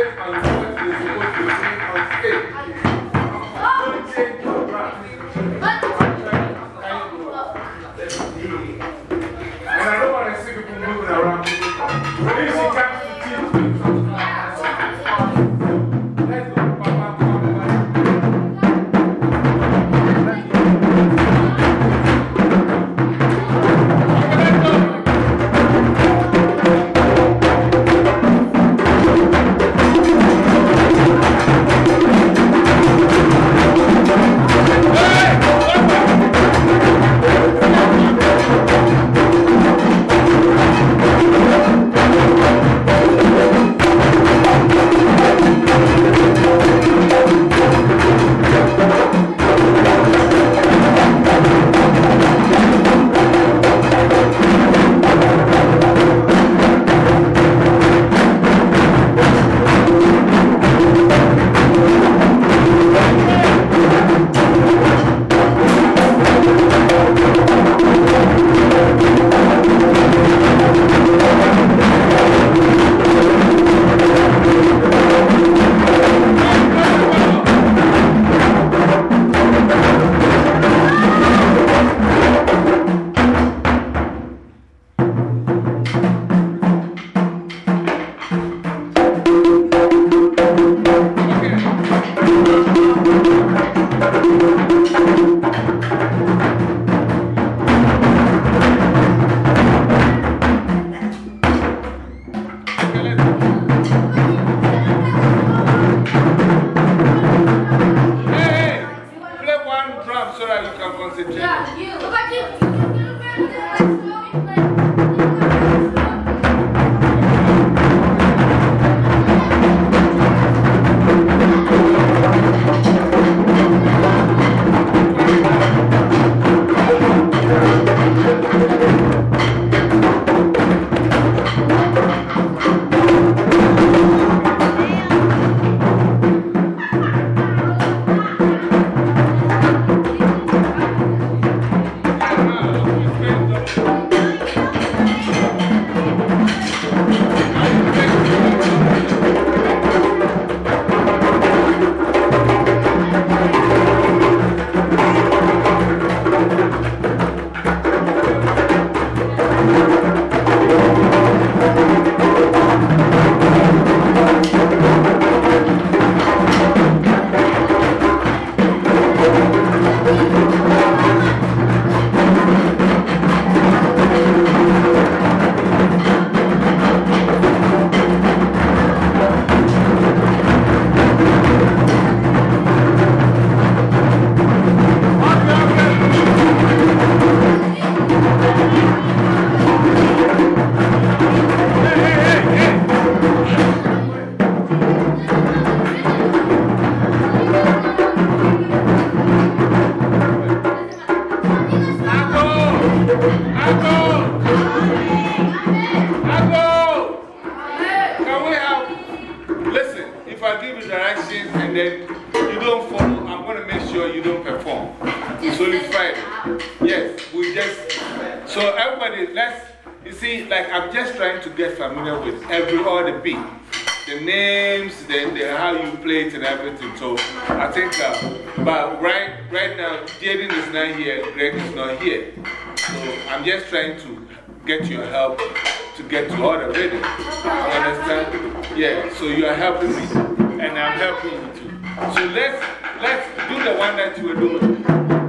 concentrate concentrate. Can you don't follow, I'm going to make sure you don't perform. It's only Friday. Yes, we just, so everybody, let's, you see, like I'm just trying to get familiar with every, all the beat. The names, the, the, how you play it and everything. So I think, uh, but right, right now, Jaden is not here, Greg is not here. So I'm just trying to get your help to get to all the rhythm. You understand? Yeah, so you are helping me, and I'm helping you too. So let's, let's do the one that you were doing.